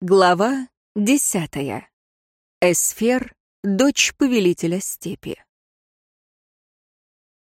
Глава десятая. Эсфер, дочь повелителя степи.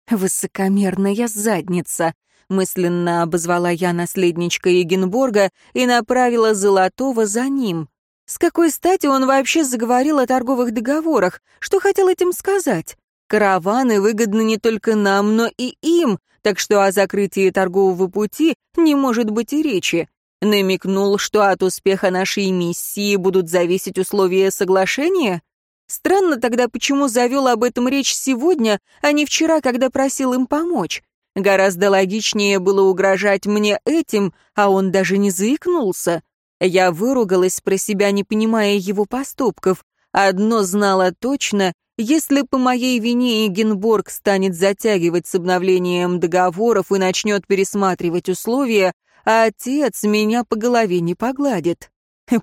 «Высокомерная задница», — мысленно обозвала я наследничка Егенборга и направила Золотого за ним. С какой стати он вообще заговорил о торговых договорах? Что хотел этим сказать? Караваны выгодны не только нам, но и им, так что о закрытии торгового пути не может быть и речи. Намекнул, что от успеха нашей миссии будут зависеть условия соглашения? Странно тогда, почему завел об этом речь сегодня, а не вчера, когда просил им помочь. Гораздо логичнее было угрожать мне этим, а он даже не заикнулся. Я выругалась про себя, не понимая его поступков. Одно знала точно, если по моей вине Эгенборг станет затягивать с обновлением договоров и начнет пересматривать условия, отец меня по голове не погладит.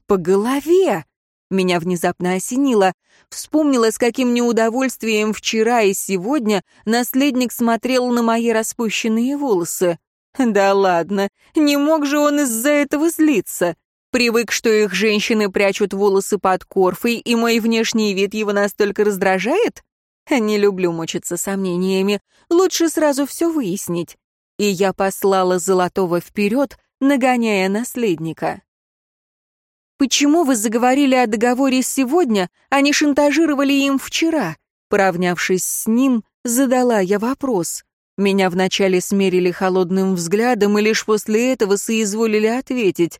По голове! Меня внезапно осенило. Вспомнила, с каким неудовольствием вчера и сегодня наследник смотрел на мои распущенные волосы. Да ладно, не мог же он из-за этого злиться. Привык, что их женщины прячут волосы под корфой, и мой внешний вид его настолько раздражает? Не люблю мучиться сомнениями. Лучше сразу все выяснить и я послала Золотого вперед, нагоняя наследника. «Почему вы заговорили о договоре сегодня, а не шантажировали им вчера?» Поравнявшись с ним, задала я вопрос. Меня вначале смерили холодным взглядом и лишь после этого соизволили ответить.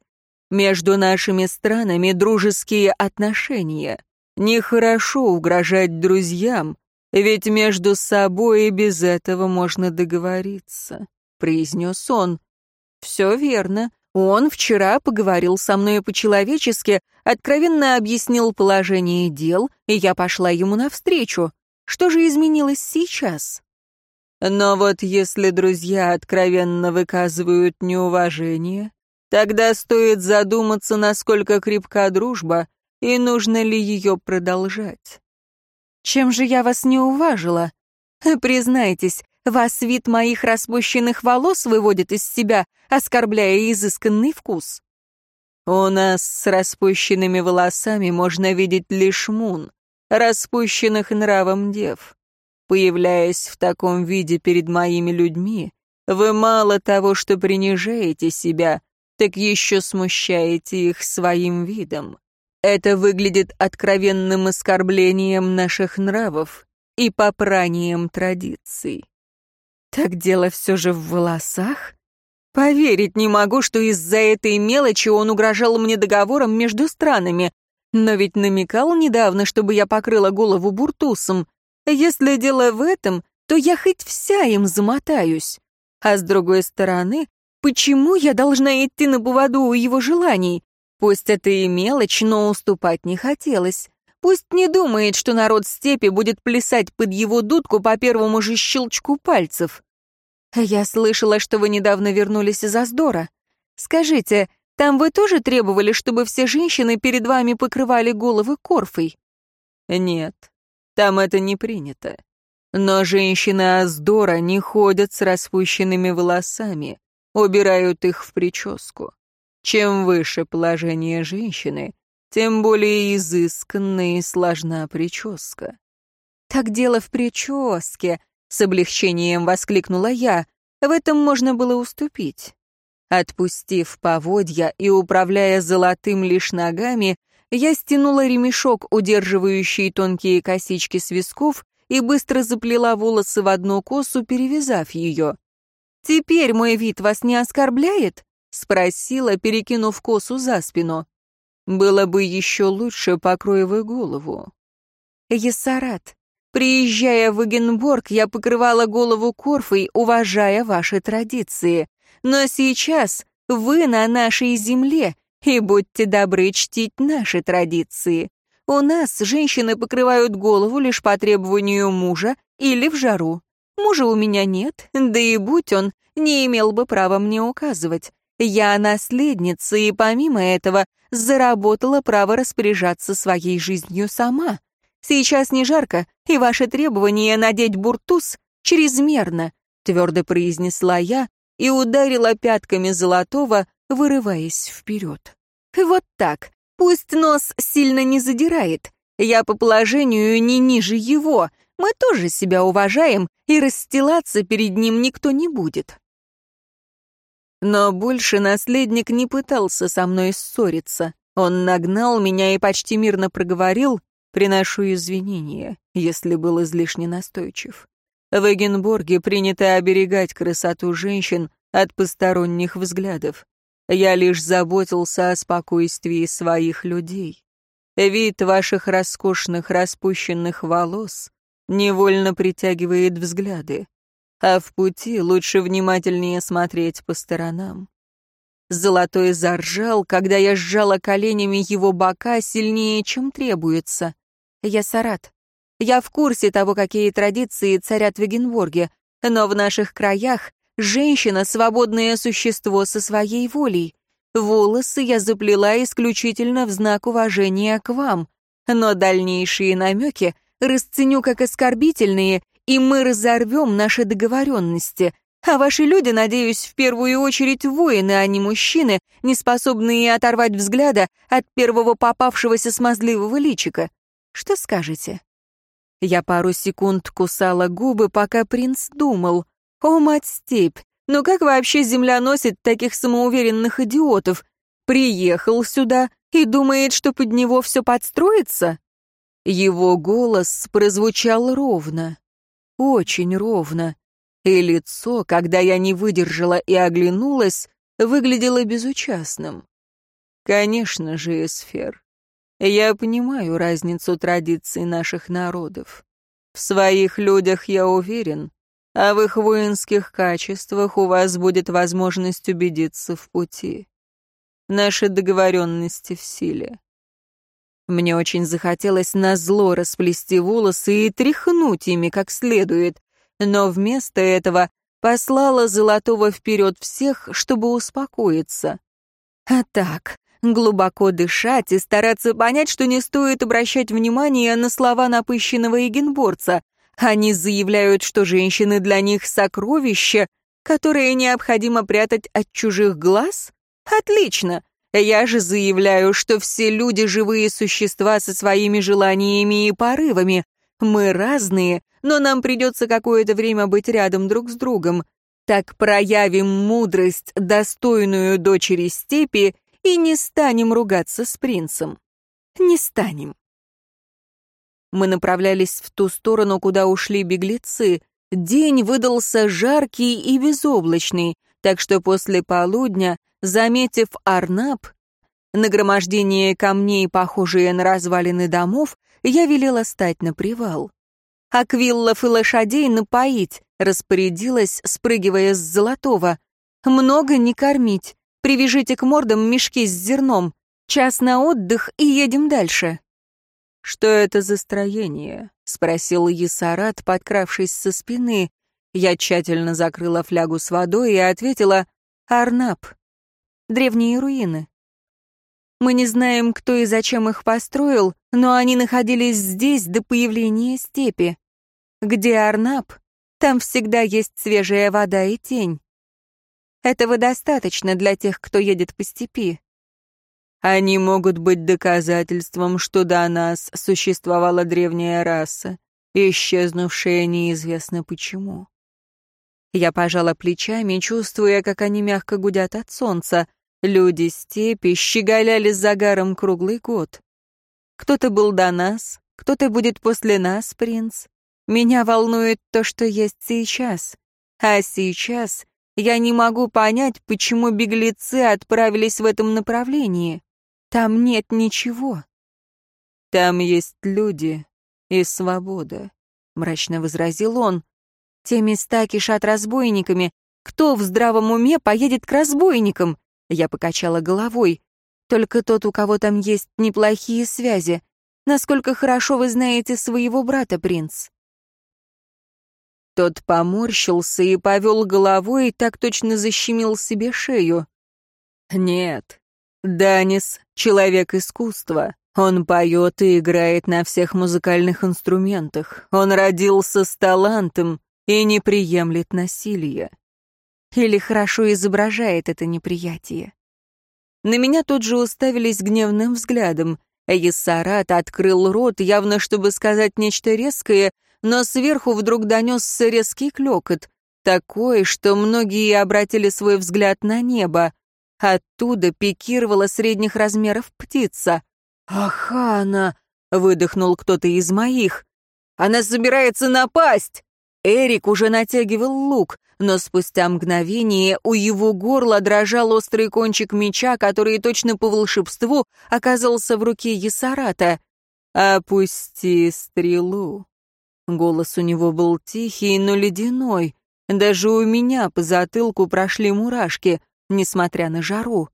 «Между нашими странами дружеские отношения. Нехорошо угрожать друзьям, ведь между собой и без этого можно договориться» произнес он. «Все верно. Он вчера поговорил со мной по-человечески, откровенно объяснил положение дел, и я пошла ему навстречу. Что же изменилось сейчас?» «Но вот если друзья откровенно выказывают неуважение, тогда стоит задуматься, насколько крепка дружба и нужно ли ее продолжать». «Чем же я вас не уважила?» «Признайтесь, вас вид моих распущенных волос выводит из себя, оскорбляя изысканный вкус. У нас с распущенными волосами можно видеть лишь мун, распущенных нравом дев. Появляясь в таком виде перед моими людьми, вы мало того, что принижаете себя, так еще смущаете их своим видом. Это выглядит откровенным оскорблением наших нравов и попранием традиций. Так дело все же в волосах? Поверить не могу, что из-за этой мелочи он угрожал мне договором между странами. Но ведь намекал недавно, чтобы я покрыла голову буртусом. Если дело в этом, то я хоть вся им замотаюсь. А с другой стороны, почему я должна идти на поводу у его желаний? Пусть это и мелочь, но уступать не хотелось. Пусть не думает, что народ степи будет плясать под его дудку по первому же щелчку пальцев. Я слышала, что вы недавно вернулись из Аздора. Скажите, там вы тоже требовали, чтобы все женщины перед вами покрывали головы корфой? Нет, там это не принято. Но женщины Аздора не ходят с распущенными волосами, убирают их в прическу. Чем выше положение женщины, тем более изысканная и сложна прическа. «Так дело в прическе», — с облегчением воскликнула я. В этом можно было уступить. Отпустив поводья и управляя золотым лишь ногами, я стянула ремешок, удерживающий тонкие косички с висков, и быстро заплела волосы в одну косу, перевязав ее. «Теперь мой вид вас не оскорбляет?» — спросила, перекинув косу за спину. Было бы еще лучше, покрой вы голову. Ессарат, приезжая в Эгенборг, я покрывала голову корфой, уважая ваши традиции. Но сейчас вы на нашей земле, и будьте добры чтить наши традиции. У нас женщины покрывают голову лишь по требованию мужа или в жару. Мужа у меня нет, да и будь он, не имел бы права мне указывать. Я наследница, и помимо этого заработала право распоряжаться своей жизнью сама. Сейчас не жарко, и ваше требование надеть буртус чрезмерно, твердо произнесла я и ударила пятками золотого, вырываясь вперед. Вот так. Пусть нос сильно не задирает. Я по положению не ниже его. Мы тоже себя уважаем, и расстилаться перед ним никто не будет. Но больше наследник не пытался со мной ссориться. Он нагнал меня и почти мирно проговорил, приношу извинения, если был излишне настойчив. В Эгенборге принято оберегать красоту женщин от посторонних взглядов. Я лишь заботился о спокойствии своих людей. Вид ваших роскошных распущенных волос невольно притягивает взгляды, а в пути лучше внимательнее смотреть по сторонам. Золотой заржал, когда я сжала коленями его бока сильнее, чем требуется. Я Сарат. Я в курсе того, какие традиции царят в Эгенборге, но в наших краях женщина — свободное существо со своей волей. Волосы я заплела исключительно в знак уважения к вам, но дальнейшие намеки расценю как оскорбительные, и мы разорвем наши договоренности. А ваши люди, надеюсь, в первую очередь воины, а не мужчины, не способные оторвать взгляда от первого попавшегося смазливого личика. Что скажете?» Я пару секунд кусала губы, пока принц думал. «О, мать-степь, ну как вообще земля носит таких самоуверенных идиотов? Приехал сюда и думает, что под него все подстроится?» Его голос прозвучал ровно, очень ровно, и лицо, когда я не выдержала и оглянулась, выглядело безучастным. «Конечно же, Эсфер, я понимаю разницу традиций наших народов. В своих людях я уверен, а в их воинских качествах у вас будет возможность убедиться в пути. Наши договоренности в силе. Мне очень захотелось назло расплести волосы и тряхнуть ими как следует, но вместо этого послала Золотого вперед всех, чтобы успокоиться. А так, глубоко дышать и стараться понять, что не стоит обращать внимание на слова напыщенного эгенборца. Они заявляют, что женщины для них сокровища, которые необходимо прятать от чужих глаз? Отлично! Я же заявляю, что все люди — живые существа со своими желаниями и порывами. Мы разные, но нам придется какое-то время быть рядом друг с другом. Так проявим мудрость, достойную дочери степи, и не станем ругаться с принцем. Не станем. Мы направлялись в ту сторону, куда ушли беглецы. День выдался жаркий и безоблачный, так что после полудня, заметив Арнап, нагромождение камней, похожие на развалины домов, я велела стать на привал. Аквиллов и лошадей напоить, распорядилась, спрыгивая с золотого. Много не кормить, Привяжите к мордам мешки с зерном. Час на отдых и едем дальше». «Что это за строение?» — спросил Есарат, подкравшись со спины. Я тщательно закрыла флягу с водой и ответила «Арнап». Древние руины. Мы не знаем, кто и зачем их построил, но они находились здесь до появления степи. Где Арнап, там всегда есть свежая вода и тень. Этого достаточно для тех, кто едет по степи. Они могут быть доказательством, что до нас существовала древняя раса, исчезнувшая неизвестно почему. Я пожала плечами, чувствуя, как они мягко гудят от солнца. Люди степи щеголяли загаром круглый год. Кто-то был до нас, кто-то будет после нас, принц. Меня волнует то, что есть сейчас. А сейчас я не могу понять, почему беглецы отправились в этом направлении. Там нет ничего. Там есть люди и свобода, мрачно возразил он. Те места кишат разбойниками. Кто в здравом уме поедет к разбойникам? Я покачала головой. Только тот, у кого там есть неплохие связи. Насколько хорошо вы знаете своего брата, принц? Тот поморщился и повел головой, и так точно защемил себе шею. «Нет, Данис — человек искусства. Он поет и играет на всех музыкальных инструментах. Он родился с талантом и не приемлет насилия. Или хорошо изображает это неприятие. На меня тут же уставились гневным взглядом. Ессарат открыл рот, явно чтобы сказать нечто резкое, но сверху вдруг донесся резкий клекот, такой, что многие обратили свой взгляд на небо. Оттуда пикировала средних размеров птица. «Ахана!» — выдохнул кто-то из моих. «Она собирается напасть!» Эрик уже натягивал лук, но спустя мгновение у его горла дрожал острый кончик меча, который точно по волшебству оказался в руке Есарата. «Опусти стрелу». Голос у него был тихий, но ледяной. Даже у меня по затылку прошли мурашки, несмотря на жару.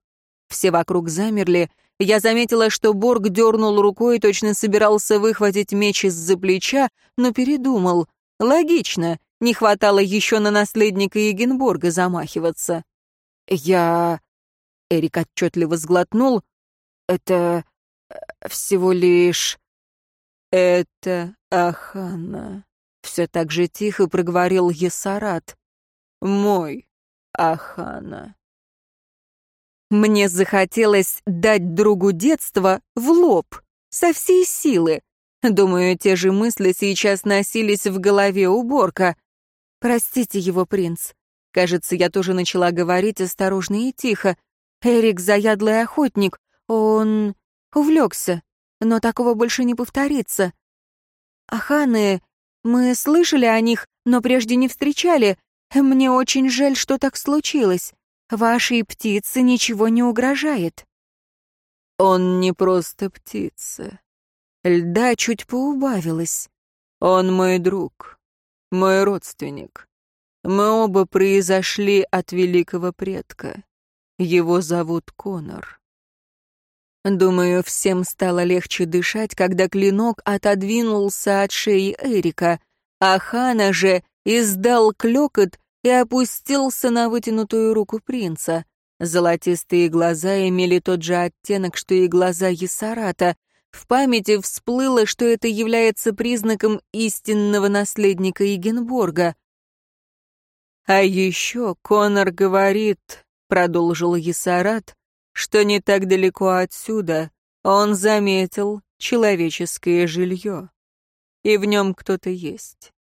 Все вокруг замерли. Я заметила, что Борг дернул рукой и точно собирался выхватить меч из-за плеча, но передумал. Логично, не хватало еще на наследника Егенборга замахиваться. Я... Эрик отчетливо сглотнул. Это всего лишь... Это Ахана. Все так же тихо проговорил Есарат. Мой Ахана. Мне захотелось дать другу детства в лоб, со всей силы. Думаю, те же мысли сейчас носились в голове уборка. «Простите его, принц». Кажется, я тоже начала говорить осторожно и тихо. Эрик — заядлый охотник. Он увлекся, но такого больше не повторится. Аханы, мы слышали о них, но прежде не встречали. Мне очень жаль, что так случилось. Вашей птице ничего не угрожает». «Он не просто птица. Льда чуть поубавилась. Он мой друг, мой родственник. Мы оба произошли от великого предка. Его зовут Конор». Думаю, всем стало легче дышать, когда клинок отодвинулся от шеи Эрика, а Хана же издал клёкот и опустился на вытянутую руку принца. Золотистые глаза имели тот же оттенок, что и глаза Есарата. В памяти всплыло, что это является признаком истинного наследника Егенборга. «А еще Конор говорит», — продолжил Есарат, «что не так далеко отсюда он заметил человеческое жилье, и в нем кто-то есть.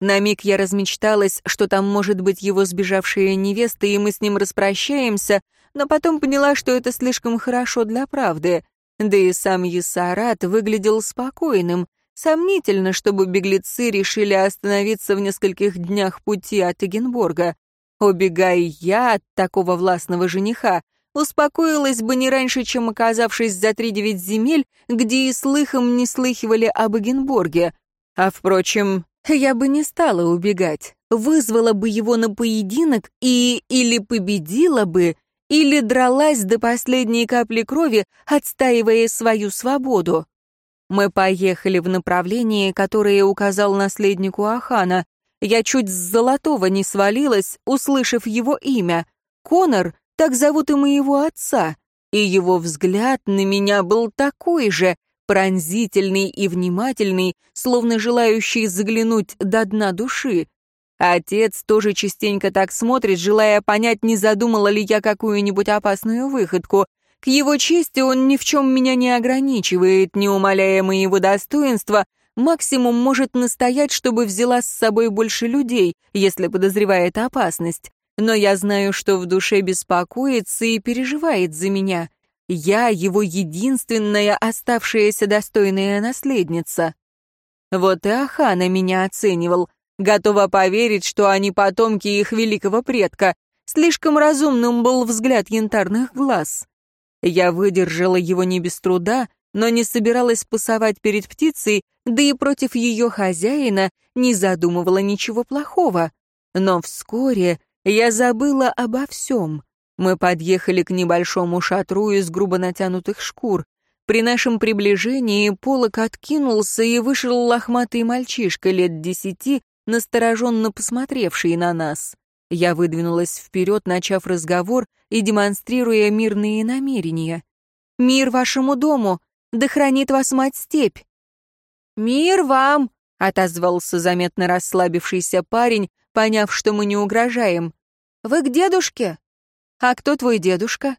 На миг я размечталась, что там может быть его сбежавшая невеста, и мы с ним распрощаемся, но потом поняла, что это слишком хорошо для правды. Да и сам Есарат выглядел спокойным. Сомнительно, чтобы беглецы решили остановиться в нескольких днях пути от Эгенборга. Убегая я от такого властного жениха, успокоилась бы не раньше, чем оказавшись за три-девять земель, где и слыхом не слыхивали об Эгенборге. А, впрочем, я бы не стала убегать, вызвала бы его на поединок и или победила бы, или дралась до последней капли крови, отстаивая свою свободу. Мы поехали в направлении, которое указал наследнику Ахана. Я чуть с золотого не свалилась, услышав его имя. Конор, так зовут и моего отца. И его взгляд на меня был такой же, пронзительный и внимательный, словно желающий заглянуть до дна души. Отец тоже частенько так смотрит, желая понять, не задумала ли я какую-нибудь опасную выходку. К его чести он ни в чем меня не ограничивает, не умаляя моего достоинства, максимум может настоять, чтобы взяла с собой больше людей, если подозревает опасность. Но я знаю, что в душе беспокоится и переживает за меня. Я его единственная оставшаяся достойная наследница. Вот и Ахана меня оценивал, готова поверить, что они потомки их великого предка. Слишком разумным был взгляд янтарных глаз. Я выдержала его не без труда, но не собиралась пасовать перед птицей, да и против ее хозяина не задумывала ничего плохого. Но вскоре я забыла обо всем. Мы подъехали к небольшому шатру из грубо натянутых шкур. При нашем приближении полок откинулся, и вышел лохматый мальчишка лет десяти, настороженно посмотревший на нас. Я выдвинулась вперед, начав разговор и демонстрируя мирные намерения. «Мир вашему дому! Да хранит вас мать-степь!» «Мир вам!» — отозвался заметно расслабившийся парень, поняв, что мы не угрожаем. «Вы к дедушке?» «А кто твой дедушка?»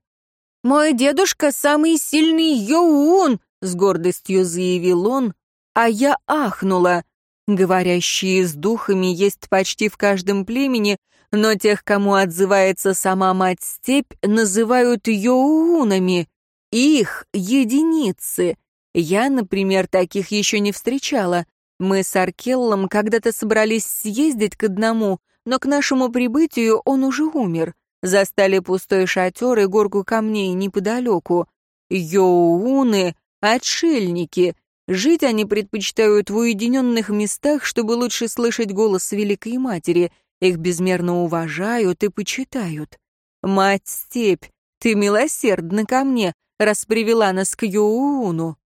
«Мой дедушка самый сильный Йоун!» — с гордостью заявил он, а я ахнула. Говорящие с духами есть почти в каждом племени, но тех, кому отзывается сама мать-степь, называют йоунами. Их — единицы. Я, например, таких еще не встречала. Мы с Аркеллом когда-то собрались съездить к одному, но к нашему прибытию он уже умер. Застали пустой шатер и горку камней неподалеку. Йоуны — отшельники. Жить они предпочитают в уединенных местах, чтобы лучше слышать голос Великой Матери. Их безмерно уважают и почитают. Мать-степь, ты милосердна ко мне, раз привела нас к Йоуну.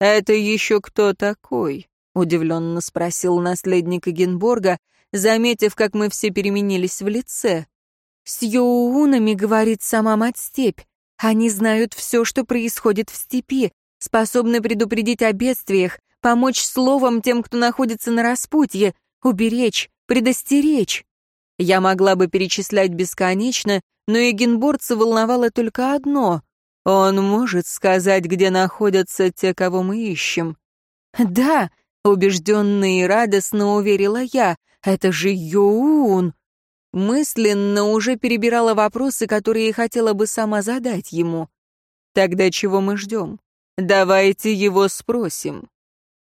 «Это еще кто такой?» — удивленно спросил наследник Эгенборга, заметив, как мы все переменились в лице. «С Йоунами, — говорит сама мать-степь, — они знают все, что происходит в степи, способны предупредить о бедствиях, помочь словом тем, кто находится на распутье, уберечь, предостеречь. Я могла бы перечислять бесконечно, но эгенборца волновало только одно. Он может сказать, где находятся те, кого мы ищем. «Да», — убежденно и радостно уверила я, — «это же Юун». Мысленно уже перебирала вопросы, которые хотела бы сама задать ему. «Тогда чего мы ждем? Давайте его спросим».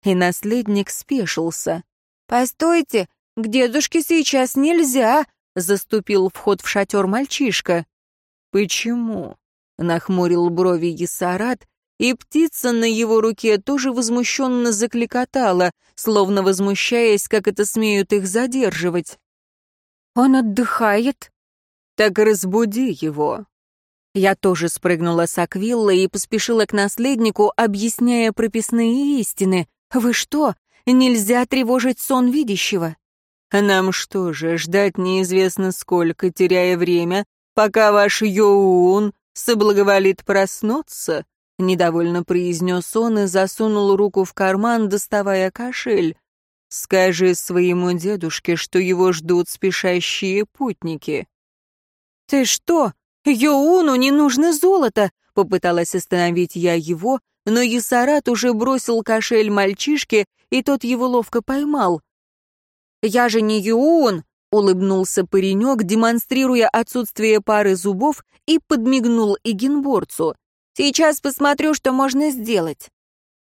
И наследник спешился. «Постойте, к дедушке сейчас нельзя», — заступил вход в шатер мальчишка. «Почему?» — нахмурил брови Есарат, и птица на его руке тоже возмущенно закликотала, словно возмущаясь, как это смеют их задерживать. «Он отдыхает?» «Так разбуди его», я тоже спрыгнула с аквилла и поспешила к наследнику, объясняя прописные истины. «Вы что? Нельзя тревожить сон видящего!» «Нам что же, ждать неизвестно сколько, теряя время, пока ваш Йоун соблаговолит проснуться?» — недовольно произнес он и засунул руку в карман, доставая кошель. «Скажи своему дедушке, что его ждут спешащие путники». «Ты что?» «Йоуну не нужно золото!» — попыталась остановить я его, но Есарат уже бросил кошель мальчишке, и тот его ловко поймал. «Я же не Юун!» — улыбнулся паренек, демонстрируя отсутствие пары зубов, и подмигнул Игенборцу. «Сейчас посмотрю, что можно сделать».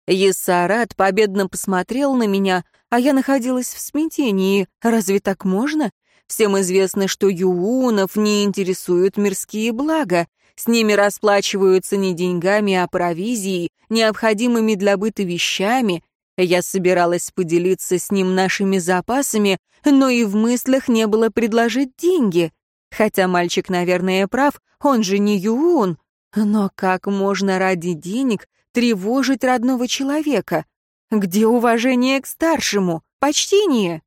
Есарат победно посмотрел на меня, а я находилась в смятении. Разве так можно? Всем известно, что юунов не интересуют мирские блага. С ними расплачиваются не деньгами, а провизией, необходимыми для быта вещами. Я собиралась поделиться с ним нашими запасами, но и в мыслях не было предложить деньги. Хотя мальчик, наверное, прав, он же не юун. Но как можно ради денег тревожить родного человека? Где уважение к старшему? Почтение?